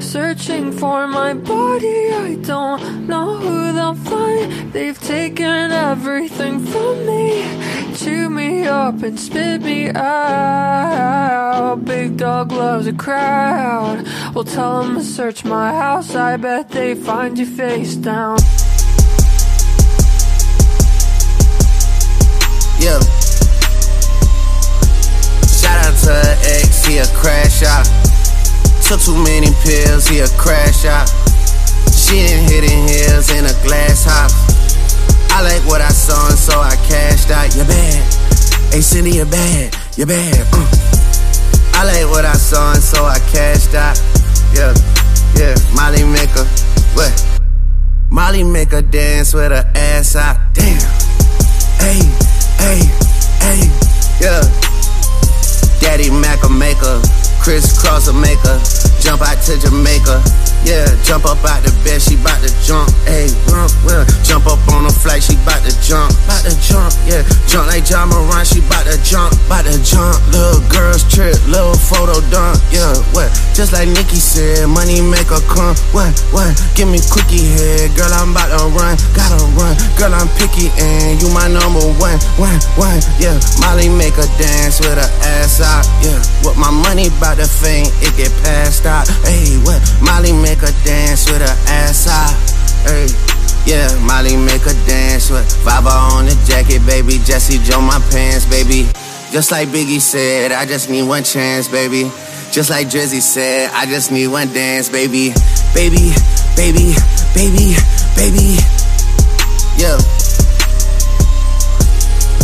searching for my body. I don't know who they'll find. They've taken everything from me, chew me up and spit me out. Big dog loves a crowd. Well, tell them to search my house. I bet they find you face down. Yeah. Shout out to her ex, he a crash out. Took too many pills, he a crash out. She in heels in a glass house. I like what I saw and so I cashed out. You bad. Hey Cindy, you bad. You bad. Mm. I like what I saw and so I cashed out. Yeah, yeah. Molly make her, what? Molly make her dance with her ass out. Crisscross a maker. Jump out to Jamaica. Yeah, jump up out the bed, she bout to jump. Hey, jump, well, jump up on the flight, she bout to jump. Bout to jump, yeah. Jump like Ja Morant, she bout to jump. Bout to jump. Little girls trip, little photo dump. Yeah, what? Just like Nikki said, money make her come. What, what? Give me quickie head, girl, I'm about to run. Gotta run, girl, I'm picky and you my number one, one, one. Yeah, Molly make her dance with her ass out. Yeah, with my money by the faint, it get passed out. Hey, what? Molly make her dance with her ass out. Hey. Yeah, Molly make her dance with Viber on the jacket, baby. Jesse Joe my pants, baby. Just like Biggie said, I just need one chance, baby. Just like Drizzy said, I just need one dance, baby. Baby, baby, baby, baby. Yeah.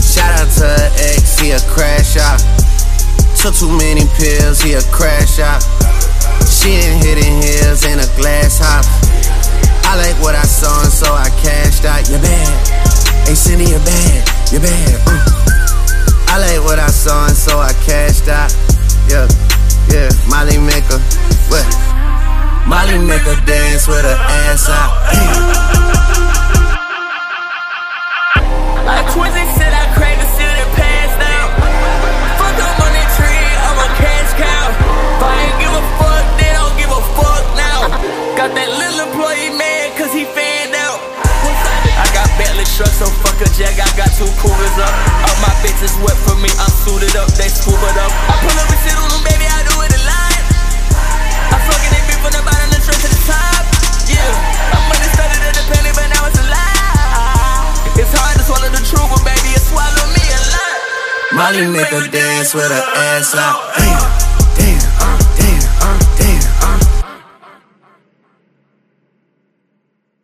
Shout out to ex, he a crash out. Took too many pills, he a crash out. She didn't hit in heels in a glass house. I like what I saw and so I cashed out. You bad. Hey Cindy, you bad. You bad. Mm so so, I cashed out. Yeah, yeah, Molly make a what? Molly make a dance with her ass out. Like 26. Trucks, so fuck a jag, I got two coolers up. All my bitches wet for me, I'm suited up, they scuba up. I pull up and shit on them, baby, I do it a lot. I fucking beat from the bottom, the truck to the top. Yeah, I'm money started penny, but now it's a lie. It's hard to swallow the truth, but baby, it swallow me a lot. Molly make her dance with her ass out. Damn.